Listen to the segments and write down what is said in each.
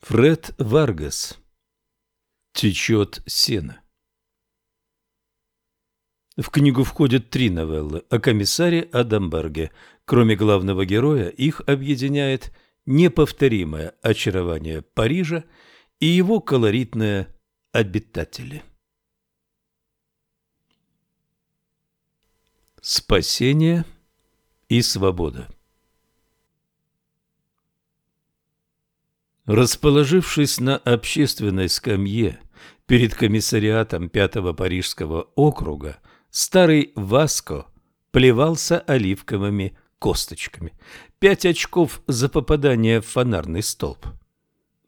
Фред Варгас. Течет сено. В книгу входят три новеллы о комиссаре Адамберге. Кроме главного героя, их объединяет неповторимое очарование Парижа и его колоритные обитатели. Спасение и свобода Расположившись на общественной скамье перед комиссариатом пятого парижского округа, старый Васко плевался оливковыми косточками. Пять очков за попадание в фонарный столб.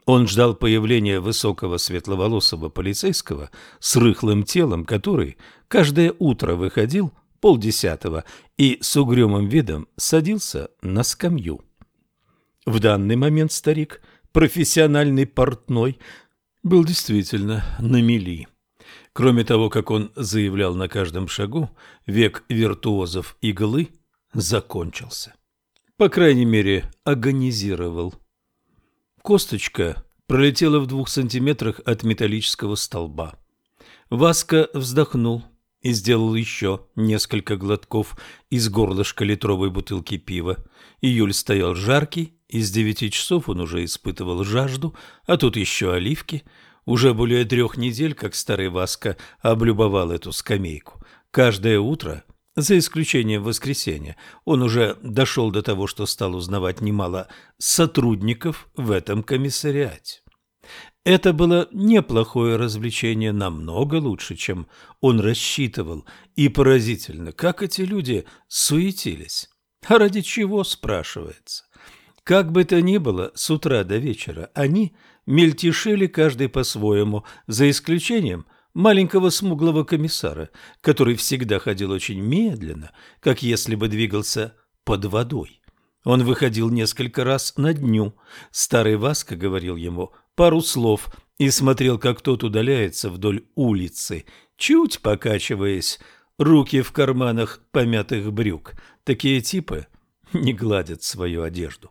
Он ждал появления высокого светловолосого полицейского с рыхлым телом, который каждое утро выходил полдесятого и с угрюмым видом садился на скамью. В данный момент старик – профессиональный портной, был действительно на мели. Кроме того, как он заявлял на каждом шагу, век виртуозов иглы закончился. По крайней мере, агонизировал. Косточка пролетела в двух сантиметрах от металлического столба. Васка вздохнул и сделал еще несколько глотков из горлышка литровой бутылки пива. Июль стоял жаркий, из девяти часов он уже испытывал жажду, а тут еще оливки. Уже более трех недель, как старый Васка облюбовал эту скамейку. Каждое утро, за исключением воскресенья, он уже дошел до того, что стал узнавать немало сотрудников в этом комиссариате. Это было неплохое развлечение, намного лучше, чем он рассчитывал, и поразительно, как эти люди суетились. А ради чего, спрашивается? Как бы то ни было, с утра до вечера они мельтешили каждый по-своему, за исключением маленького смуглого комиссара, который всегда ходил очень медленно, как если бы двигался под водой. Он выходил несколько раз на дню. Старый Васка говорил ему пару слов и смотрел, как тот удаляется вдоль улицы, чуть покачиваясь, руки в карманах помятых брюк. Такие типы не гладят свою одежду.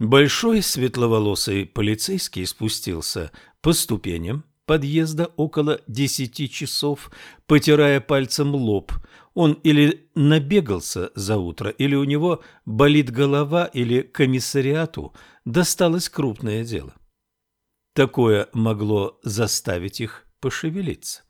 Большой светловолосый полицейский спустился по ступеням подъезда около десяти часов, потирая пальцем лоб. Он или набегался за утро, или у него болит голова, или комиссариату досталось крупное дело. Такое могло заставить их пошевелиться.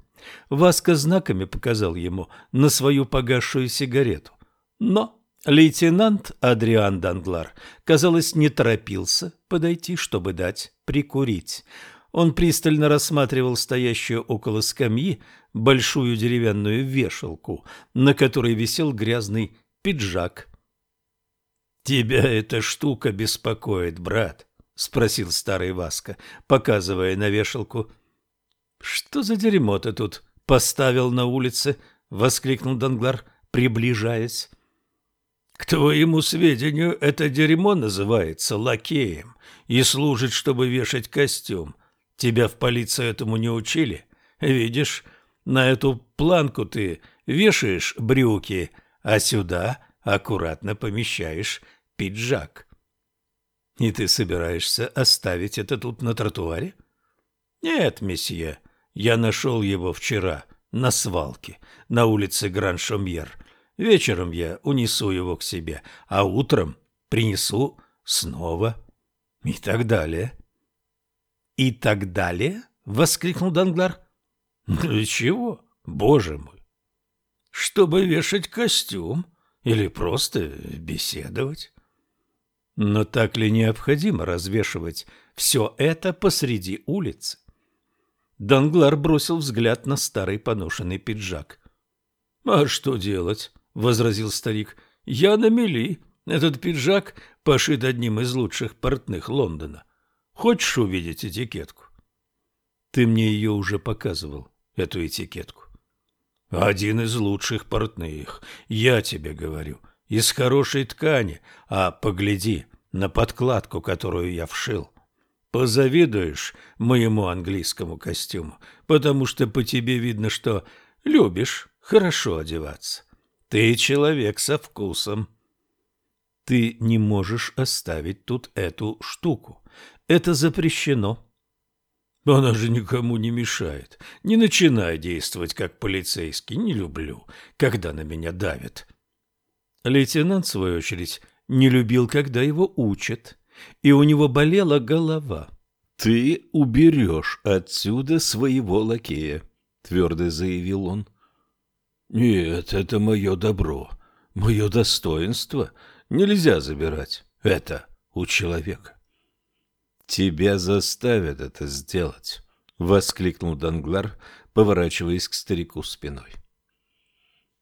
Васка знаками показал ему на свою погасшую сигарету. Но Лейтенант Адриан Данглар, казалось, не торопился подойти, чтобы дать прикурить. Он пристально рассматривал стоящую около скамьи большую деревянную вешалку, на которой висел грязный пиджак. «Тебя эта штука беспокоит, брат?» — спросил старый Васка, показывая на вешалку. «Что за дерьмо ты тут поставил на улице?» — воскликнул Данглар, приближаясь. К твоему сведению, это дерьмо называется лакеем и служит, чтобы вешать костюм. Тебя в полиции этому не учили? Видишь, на эту планку ты вешаешь брюки, а сюда аккуратно помещаешь пиджак. И ты собираешься оставить это тут на тротуаре? Нет, месье, я нашел его вчера на свалке на улице Гран-Шомьер – Вечером я унесу его к себе, а утром принесу снова и так далее. — И так далее? — воскликнул Данглар. — Для чего, боже мой? — Чтобы вешать костюм или просто беседовать. Но так ли необходимо развешивать все это посреди улицы? Данглар бросил взгляд на старый поношенный пиджак. — А что делать? — возразил старик. «Я на мели. Этот пиджак пошит одним из лучших портных Лондона. Хочешь увидеть этикетку?» «Ты мне ее уже показывал, эту этикетку». «Один из лучших портных, я тебе говорю, из хорошей ткани, а погляди на подкладку, которую я вшил». Позавидуешь моему английскому костюму, потому что по тебе видно, что любишь хорошо одеваться. Ты человек со вкусом. Ты не можешь оставить тут эту штуку. Это запрещено. Она же никому не мешает. Не начинай действовать как полицейский. Не люблю, когда на меня давят. Лейтенант, в свою очередь, не любил, когда его учат. И у него болела голова. «Ты уберешь отсюда своего лакея», — твердо заявил он. «Нет, это мое добро, мое достоинство. Нельзя забирать это у человека». «Тебя заставят это сделать», — воскликнул Данглар, поворачиваясь к старику спиной.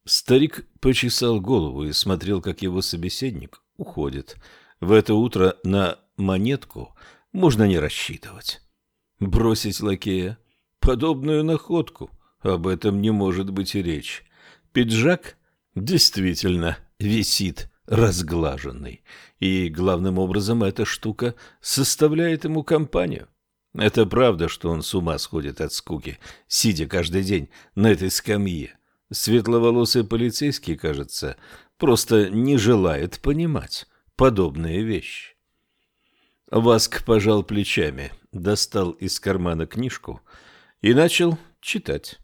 Старик почесал голову и смотрел, как его собеседник уходит. В это утро на монетку можно не рассчитывать. Бросить лакея? Подобную находку? Об этом не может быть и речь. Пиджак действительно висит разглаженный. И главным образом эта штука составляет ему компанию. Это правда, что он с ума сходит от скуки, сидя каждый день на этой скамье. Светловолосый полицейский, кажется, просто не желает понимать подобные вещи. Васк пожал плечами, достал из кармана книжку и начал читать.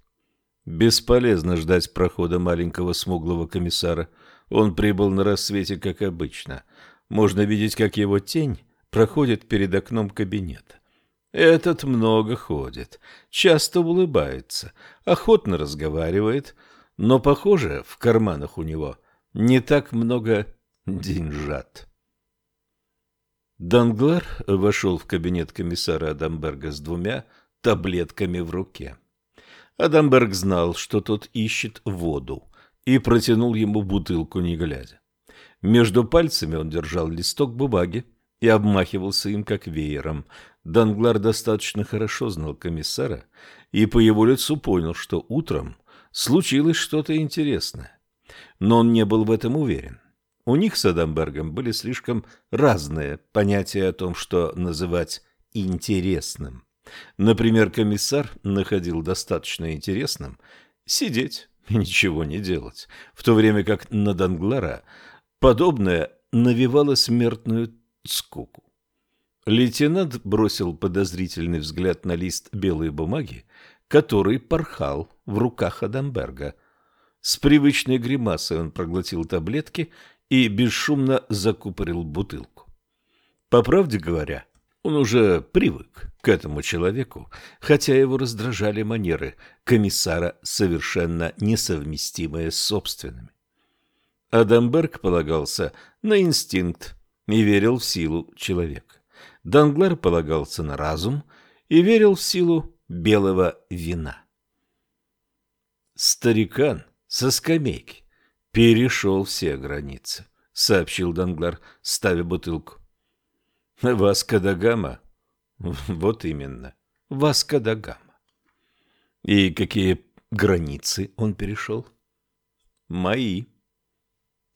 Бесполезно ждать прохода маленького смуглого комиссара – он прибыл на рассвете, как обычно. Можно видеть, как его тень проходит перед окном кабинета. Этот много ходит, часто улыбается, охотно разговаривает, но, похоже, в карманах у него не так много деньжат. Данглар вошел в кабинет комиссара Адамберга с двумя таблетками в руке. Адамберг знал, что тот ищет воду, и протянул ему бутылку, не глядя. Между пальцами он держал листок бумаги и обмахивался им, как веером. Данглар достаточно хорошо знал комиссара и по его лицу понял, что утром случилось что-то интересное. Но он не был в этом уверен. У них с Адамбергом были слишком разные понятия о том, что называть «интересным». Например, комиссар находил достаточно интересным сидеть и ничего не делать, в то время как на Данглара подобное навевало смертную скуку. Лейтенант бросил подозрительный взгляд на лист белой бумаги, который порхал в руках Адамберга. С привычной гримасой он проглотил таблетки и бесшумно закупорил бутылку. По правде говоря, он уже привык к этому человеку, хотя его раздражали манеры комиссара, совершенно несовместимые с собственными. Адамберг полагался на инстинкт и верил в силу человека. Данглар полагался на разум и верил в силу белого вина. Старикан со скамейки перешел все границы, сообщил Данглар, ставя бутылку. Васка да Гама? Вот именно, Васка да Гама. И какие границы он перешел? Мои.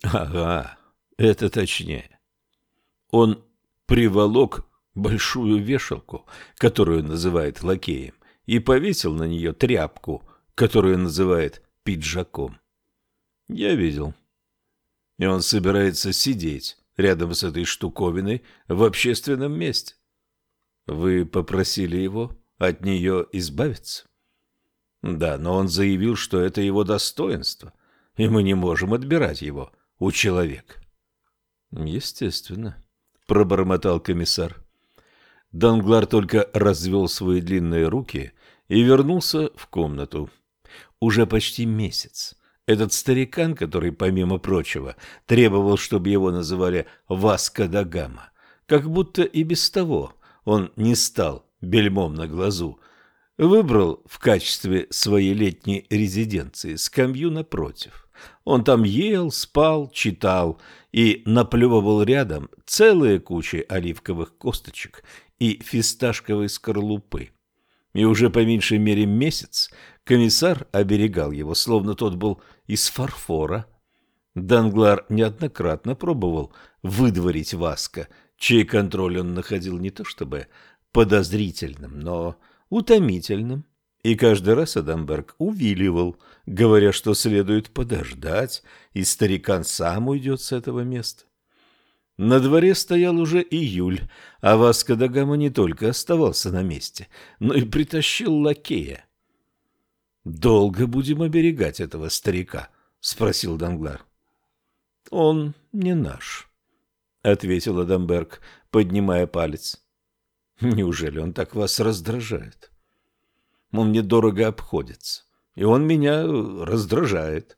Ага, это точнее. Он приволок большую вешалку, которую называет лакеем, и повесил на нее тряпку, которую называет пиджаком. Я видел. И он собирается сидеть рядом с этой штуковиной в общественном месте. Вы попросили его от нее избавиться? Да, но он заявил, что это его достоинство, и мы не можем отбирать его у человека. Естественно, пробормотал комиссар. Данглар только развел свои длинные руки и вернулся в комнату. Уже почти месяц этот старикан, который, помимо прочего, требовал, чтобы его называли Васко да Гама, как будто и без того он не стал бельмом на глазу, выбрал в качестве своей летней резиденции скамью напротив. Он там ел, спал, читал и наплевывал рядом целые кучи оливковых косточек и фисташковой скорлупы. И уже по меньшей мере месяц комиссар оберегал его, словно тот был из фарфора. Данглар неоднократно пробовал выдворить Васка, чей контроль он находил не то чтобы подозрительным, но утомительным. И каждый раз Адамберг увиливал, говоря, что следует подождать, и старикан сам уйдет с этого места. На дворе стоял уже июль, а Васко да Гама не только оставался на месте, но и притащил лакея. «Долго будем оберегать этого старика?» — спросил Данглар. «Он не наш», — ответил Адамберг, поднимая палец. «Неужели он так вас раздражает?» «Он мне дорого обходится, и он меня раздражает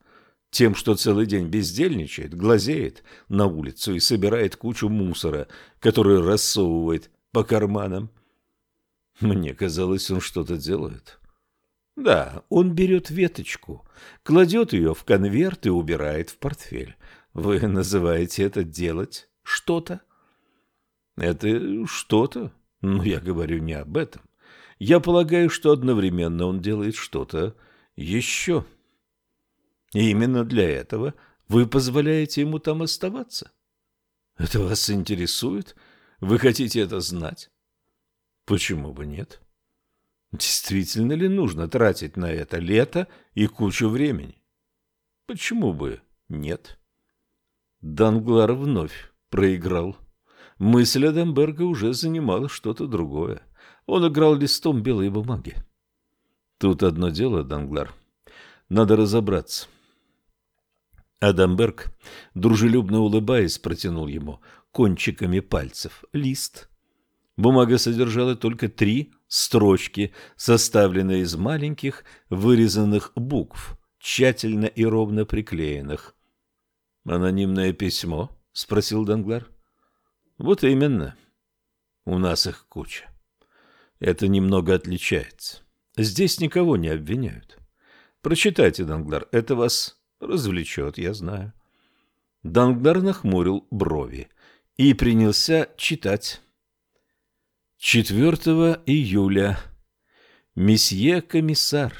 тем, что целый день бездельничает, глазеет на улицу и собирает кучу мусора, который рассовывает по карманам. Мне казалось, он что-то делает. Да, он берет веточку, кладет ее в конверт и убирает в портфель. Вы называете это делать что-то? Это что-то? Но я говорю не об этом. Я полагаю, что одновременно он делает что-то еще. И именно для этого вы позволяете ему там оставаться. Это вас интересует? Вы хотите это знать? Почему бы нет? Действительно ли нужно тратить на это лето и кучу времени? Почему бы нет? Данглар вновь проиграл. Мысль Адамберга уже занимала что-то другое. Он играл листом белой бумаги. Тут одно дело, Данглар. Надо разобраться. Адамберг, дружелюбно улыбаясь, протянул ему кончиками пальцев лист. Бумага содержала только три строчки, составленные из маленьких вырезанных букв, тщательно и ровно приклеенных. «Анонимное письмо?» — спросил Данглар. «Вот именно. У нас их куча. Это немного отличается. Здесь никого не обвиняют. Прочитайте, Данглар, это вас Развлечет, я знаю. Данглар нахмурил брови и принялся читать. 4 июля. Месье комиссар,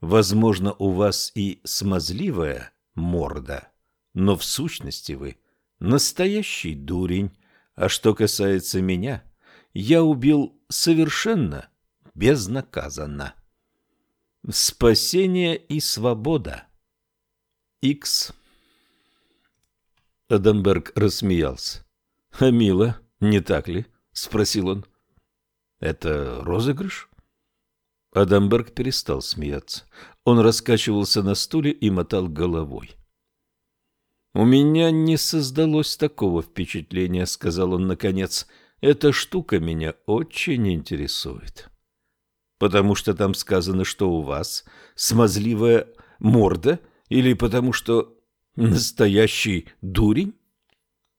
возможно, у вас и смазливая морда, но в сущности вы настоящий дурень. А что касается меня, я убил совершенно безнаказанно. Спасение и свобода. Икс. Адамберг рассмеялся. «А мило, не так ли?» — спросил он. «Это розыгрыш?» Адамберг перестал смеяться. Он раскачивался на стуле и мотал головой. «У меня не создалось такого впечатления», — сказал он наконец. «Эта штука меня очень интересует. Потому что там сказано, что у вас смазливая морда — или потому что настоящий дурень?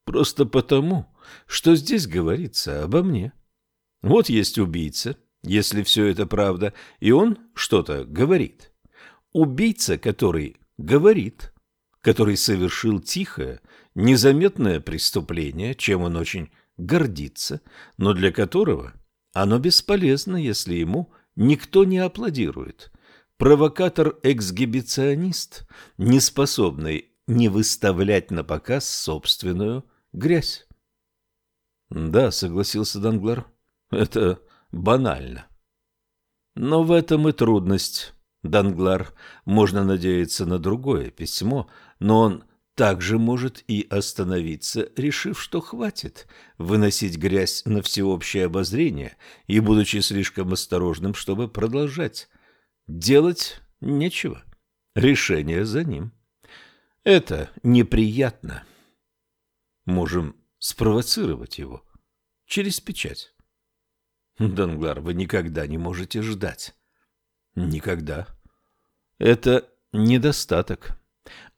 Просто потому, что здесь говорится обо мне. Вот есть убийца, если все это правда, и он что-то говорит. Убийца, который говорит, который совершил тихое, незаметное преступление, чем он очень гордится, но для которого оно бесполезно, если ему никто не аплодирует. Провокатор-эксгибиционист, не способный не выставлять на показ собственную грязь. Да, согласился Данглар, это банально. Но в этом и трудность. Данглар, можно надеяться на другое письмо, но он также может и остановиться, решив, что хватит выносить грязь на всеобщее обозрение и будучи слишком осторожным, чтобы продолжать. Делать нечего. Решение за ним. Это неприятно. Можем спровоцировать его через печать. Данглар, вы никогда не можете ждать. Никогда. Это недостаток.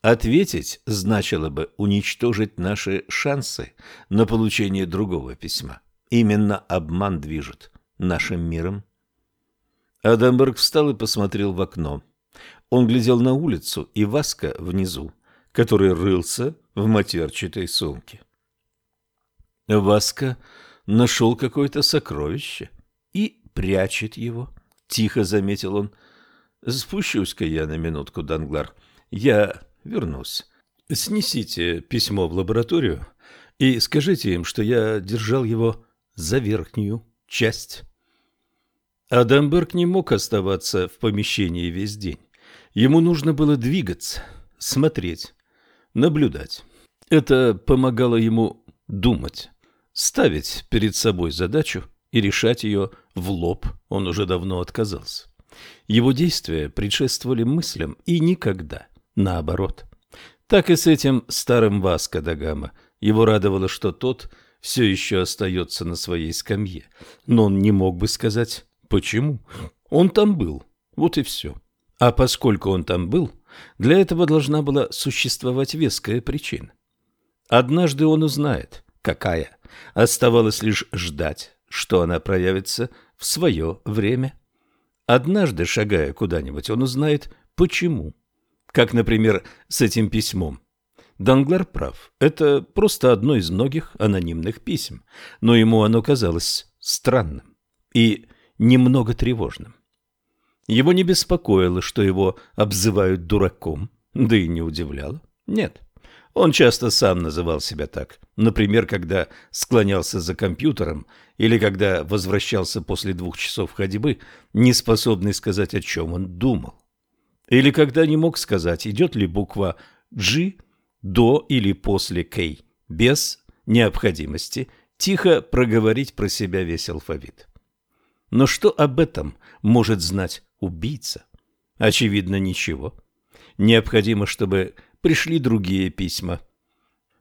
Ответить значило бы уничтожить наши шансы на получение другого письма. Именно обман движет нашим миром. Адамберг встал и посмотрел в окно. Он глядел на улицу и Васка внизу, который рылся в матерчатой сумке. Васка нашел какое-то сокровище и прячет его, — тихо заметил он. — Спущусь-ка я на минутку, Данглар. Я вернусь. Снесите письмо в лабораторию и скажите им, что я держал его за верхнюю часть. Адамберг не мог оставаться в помещении весь день. Ему нужно было двигаться, смотреть, наблюдать. Это помогало ему думать. Ставить перед собой задачу и решать ее в лоб он уже давно отказался. Его действия предшествовали мыслям и никогда наоборот. Так и с этим старым Васко да Гама. Его радовало, что тот все еще остается на своей скамье, но он не мог бы сказать, почему. Он там был, вот и все. А поскольку он там был, для этого должна была существовать веская причина. Однажды он узнает, какая. Оставалось лишь ждать, что она проявится в свое время. Однажды, шагая куда-нибудь, он узнает, почему. Как, например, с этим письмом. Данглар прав. Это просто одно из многих анонимных писем, но ему оно казалось странным и немного тревожным. Его не беспокоило, что его обзывают дураком, да и не удивляло. Нет. Он часто сам называл себя так. Например, когда склонялся за компьютером или когда возвращался после двух часов ходьбы, не способный сказать, о чем он думал. Или когда не мог сказать, идет ли буква «G» до или после «K», без необходимости тихо проговорить про себя весь алфавит. Но что об этом может знать убийца? Очевидно, ничего. Необходимо, чтобы пришли другие письма.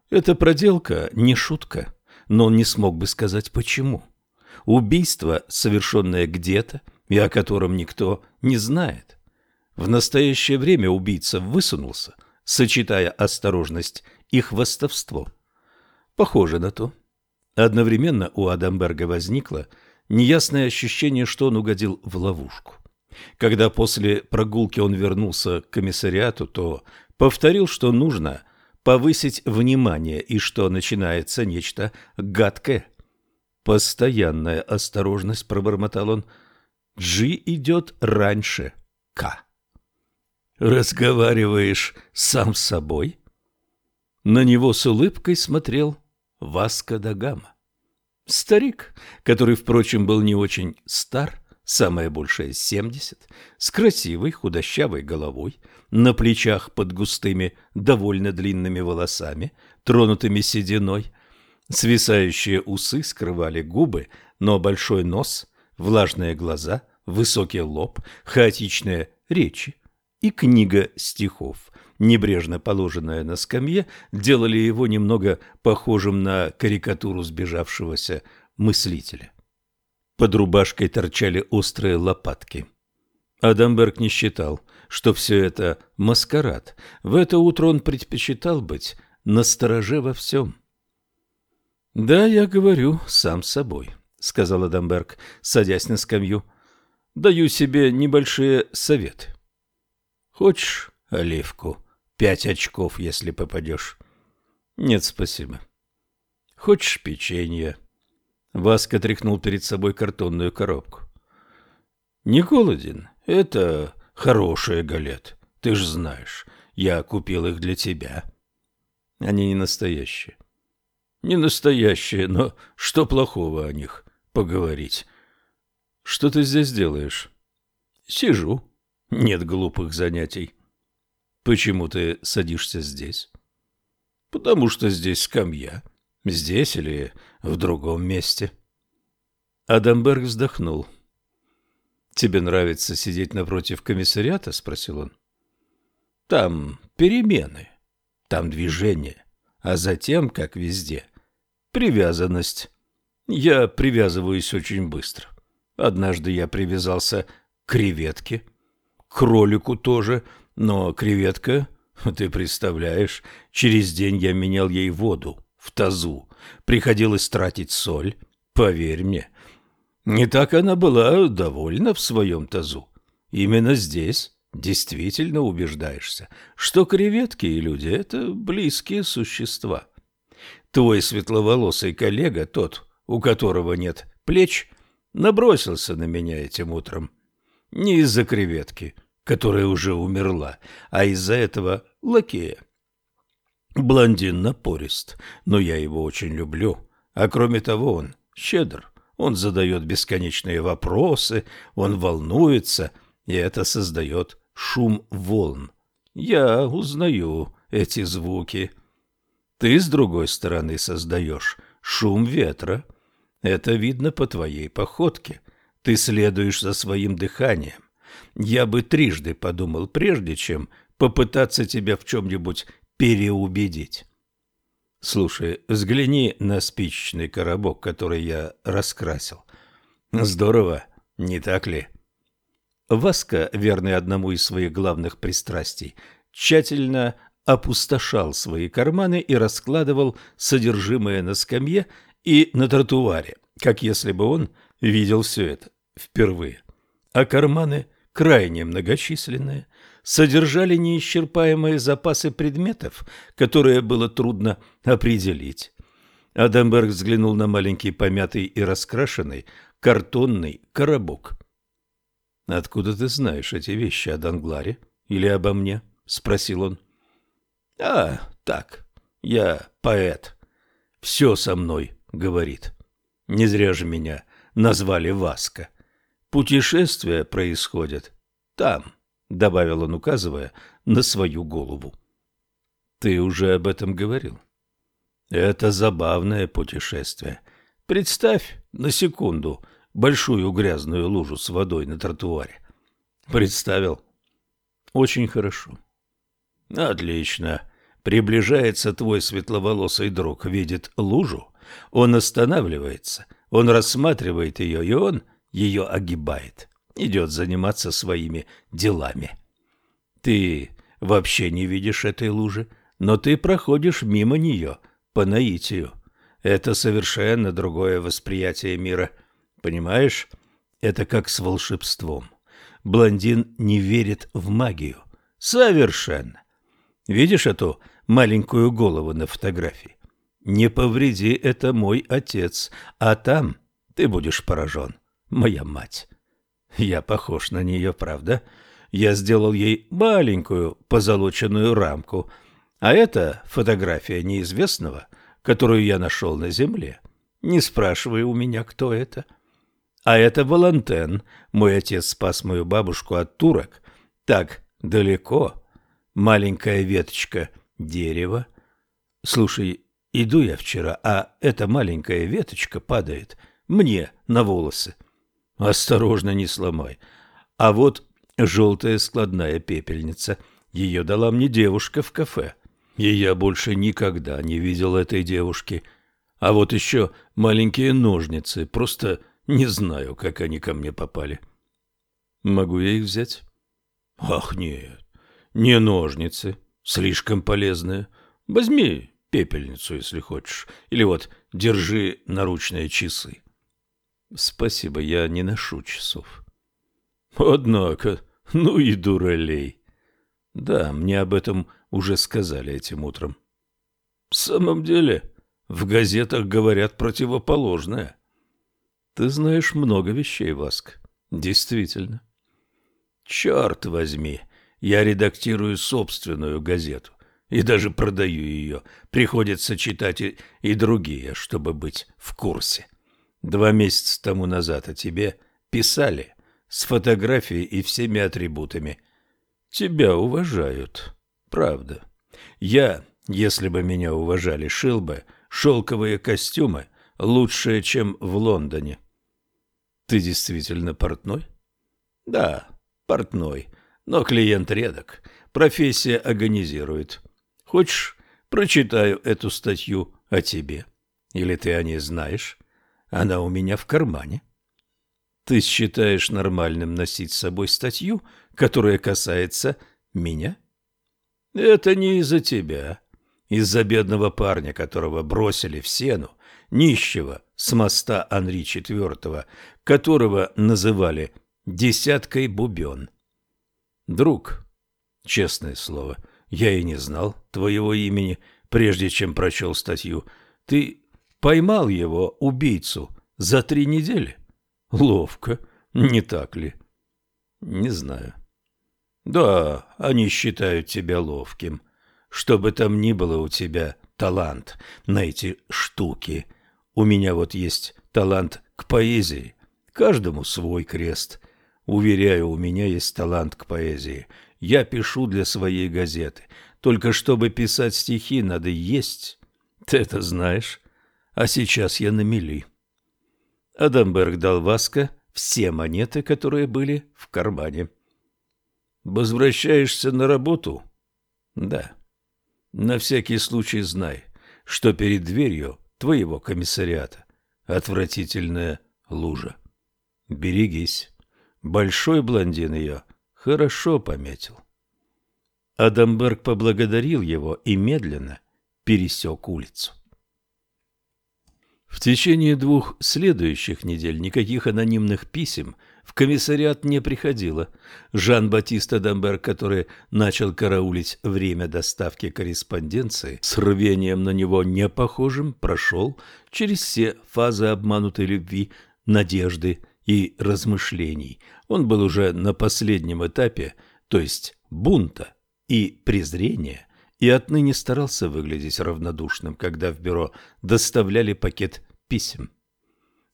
Эта проделка не шутка, но он не смог бы сказать почему. Убийство, совершенное где-то и о котором никто не знает. В настоящее время убийца высунулся, сочетая осторожность и хвастовство. Похоже на то. Одновременно у Адамберга возникло неясное ощущение, что он угодил в ловушку. Когда после прогулки он вернулся к комиссариату, то повторил, что нужно повысить внимание и что начинается нечто гадкое. Постоянная осторожность, пробормотал он. Джи идет раньше К. Разговариваешь сам с собой? На него с улыбкой смотрел Васко да Гама. Старик, который, впрочем, был не очень стар, самое большее семьдесят, с красивой худощавой головой, на плечах под густыми, довольно длинными волосами, тронутыми сединой. Свисающие усы скрывали губы, но большой нос, влажные глаза, высокий лоб, хаотичные речи и книга стихов, небрежно положенная на скамье, делали его немного похожим на карикатуру сбежавшегося мыслителя. Под рубашкой торчали острые лопатки. Адамберг не считал, что все это маскарад. В это утро он предпочитал быть настороже во всем. «Да, я говорю сам собой», — сказал Адамберг, садясь на скамью. «Даю себе небольшие советы. Хочешь оливку? Пять очков, если попадешь. Нет, спасибо. Хочешь печенье? Васка тряхнул перед собой картонную коробку. Не голоден? Это хорошие галет. Ты ж знаешь, я купил их для тебя. Они не настоящие. Не настоящие, но что плохого о них поговорить? Что ты здесь делаешь? Сижу. Нет глупых занятий. Почему ты садишься здесь? Потому что здесь скамья. Здесь или в другом месте. Адамберг вздохнул. Тебе нравится сидеть напротив комиссариата? спросил он. Там перемены, там движение, а затем, как везде, привязанность. Я привязываюсь очень быстро. Однажды я привязался к креветке, кролику тоже, но креветка, ты представляешь, через день я менял ей воду в тазу. Приходилось тратить соль, поверь мне. Не так она была довольна в своем тазу. Именно здесь действительно убеждаешься, что креветки и люди — это близкие существа. Твой светловолосый коллега, тот, у которого нет плеч, набросился на меня этим утром. Не из-за креветки, которая уже умерла, а из-за этого лакея. Блондин напорист, но я его очень люблю. А кроме того, он щедр. Он задает бесконечные вопросы, он волнуется, и это создает шум волн. Я узнаю эти звуки. Ты, с другой стороны, создаешь шум ветра. Это видно по твоей походке. Ты следуешь за своим дыханием. Я бы трижды подумал, прежде чем попытаться тебя в чем-нибудь переубедить. Слушай, взгляни на спичечный коробок, который я раскрасил. Здорово, не так ли? Васка, верный одному из своих главных пристрастий, тщательно опустошал свои карманы и раскладывал содержимое на скамье и на тротуаре, как если бы он видел все это впервые. А карманы, крайне многочисленные, содержали неисчерпаемые запасы предметов, которые было трудно определить. Адамберг взглянул на маленький помятый и раскрашенный картонный коробок. «Откуда ты знаешь эти вещи о Дангларе или обо мне?» — спросил он. «А, так, я поэт. Все со мной, — говорит. Не зря же меня назвали Васка. Путешествия происходят там». — добавил он, указывая на свою голову. «Ты уже об этом говорил?» «Это забавное путешествие. Представь на секунду большую грязную лужу с водой на тротуаре». «Представил?» «Очень хорошо». «Отлично. Приближается твой светловолосый друг, видит лужу, он останавливается, он рассматривает ее, и он ее огибает» идет заниматься своими делами. Ты вообще не видишь этой лужи, но ты проходишь мимо нее по наитию. Это совершенно другое восприятие мира. Понимаешь? Это как с волшебством. Блондин не верит в магию. Совершенно. Видишь эту маленькую голову на фотографии? Не повреди, это мой отец, а там ты будешь поражен, моя мать. Я похож на нее, правда? Я сделал ей маленькую позолоченную рамку, а это фотография неизвестного, которую я нашел на земле. Не спрашивай у меня, кто это. А это Валантен. Мой отец спас мою бабушку от турок. Так далеко. Маленькая веточка дерева. Слушай, иду я вчера, а эта маленькая веточка падает мне на волосы. Осторожно, не сломай. А вот желтая складная пепельница. Ее дала мне девушка в кафе. И я больше никогда не видел этой девушки. А вот еще маленькие ножницы. Просто не знаю, как они ко мне попали. Могу я их взять? Ах, нет. Не ножницы. Слишком полезные. Возьми пепельницу, если хочешь. Или вот держи наручные часы. Спасибо, я не ношу часов. Однако, ну и дуралей. Да, мне об этом уже сказали этим утром. В самом деле, в газетах говорят противоположное. Ты знаешь много вещей, Васк. Действительно. Черт возьми, я редактирую собственную газету и даже продаю ее. Приходится читать и, и другие, чтобы быть в курсе. Два месяца тому назад о тебе писали с фотографией и всеми атрибутами. Тебя уважают, правда. Я, если бы меня уважали, шил бы шелковые костюмы лучшие, чем в Лондоне. Ты действительно портной? Да, портной, но клиент редок. Профессия агонизирует. Хочешь, прочитаю эту статью о тебе? Или ты о ней знаешь? Она у меня в кармане. Ты считаешь нормальным носить с собой статью, которая касается меня? Это не из-за тебя. Из-за бедного парня, которого бросили в сену, нищего с моста Анри IV, которого называли «десяткой бубен». Друг, честное слово, я и не знал твоего имени, прежде чем прочел статью. Ты Поймал его, убийцу, за три недели? Ловко, не так ли? Не знаю. Да, они считают тебя ловким. Что бы там ни было у тебя, талант на эти штуки. У меня вот есть талант к поэзии. Каждому свой крест. Уверяю, у меня есть талант к поэзии. Я пишу для своей газеты. Только чтобы писать стихи, надо есть Ты это знаешь. А сейчас я на мели. Адамберг дал Васко все монеты, которые были в кармане. Возвращаешься на работу? Да. На всякий случай знай, что перед дверью твоего комиссариата отвратительная лужа. Берегись. Большой блондин ее хорошо пометил. Адамберг поблагодарил его и медленно пересек улицу. В течение двух следующих недель никаких анонимных писем в комиссариат не приходило. Жан-Батист Адамберг, который начал караулить время доставки корреспонденции, с рвением на него не похожим, прошел через все фазы обманутой любви, надежды и размышлений. Он был уже на последнем этапе, то есть бунта и презрения, и отныне старался выглядеть равнодушным, когда в бюро доставляли пакет писем.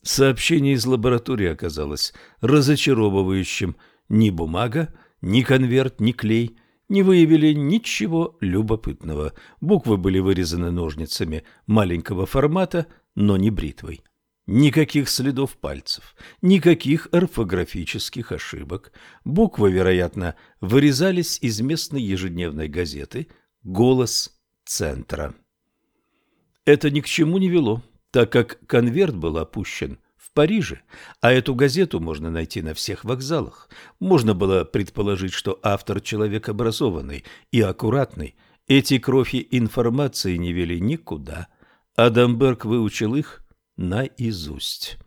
Сообщение из лаборатории оказалось разочаровывающим. Ни бумага, ни конверт, ни клей не выявили ничего любопытного. Буквы были вырезаны ножницами маленького формата, но не бритвой. Никаких следов пальцев, никаких орфографических ошибок. Буквы, вероятно, вырезались из местной ежедневной газеты – голос центра. Это ни к чему не вело, так как конверт был опущен в Париже, а эту газету можно найти на всех вокзалах. Можно было предположить, что автор человек образованный и аккуратный. Эти крохи информации не вели никуда. Адамберг выучил их наизусть.